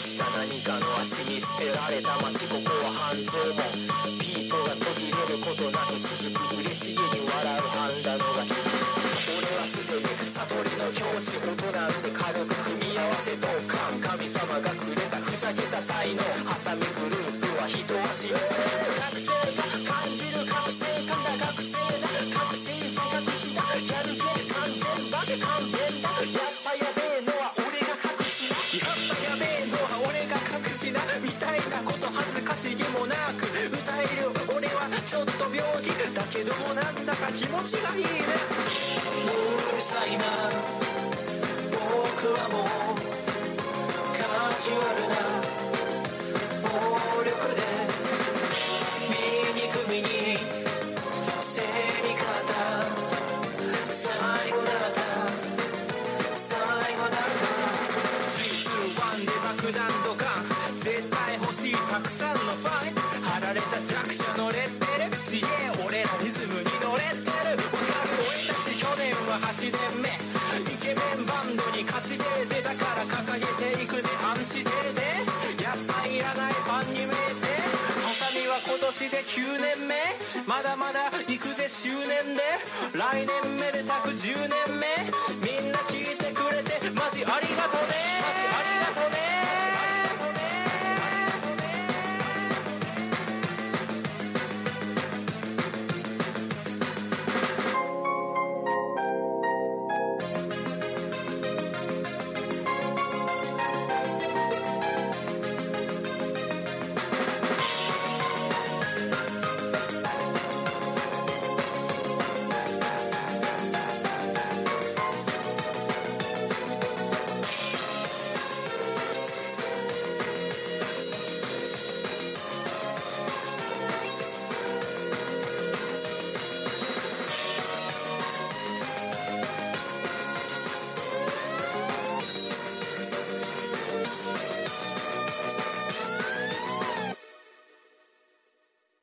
した何かの足に捨てられた街ここは半蔵門ビートが途切れることなく続く嬉しげに笑うハンダのが俺はす。でに草取りの境地大人んて軽く組み合わせと感神様がくれたふざけた才能ハサミグループは一足遅れて覚が感じるりでもなく歌える俺はちょっと病気だけどもなんだか気持ちがいいねもううるさいな僕はもうカジュアルなイケメンバンドに勝ちてーぜだから掲げていくぜ。アンチテーゼやっぱいらないファンに見えてハサミは今年で9年目。まだまだ行くぜ。執念で。来年めでたく10年。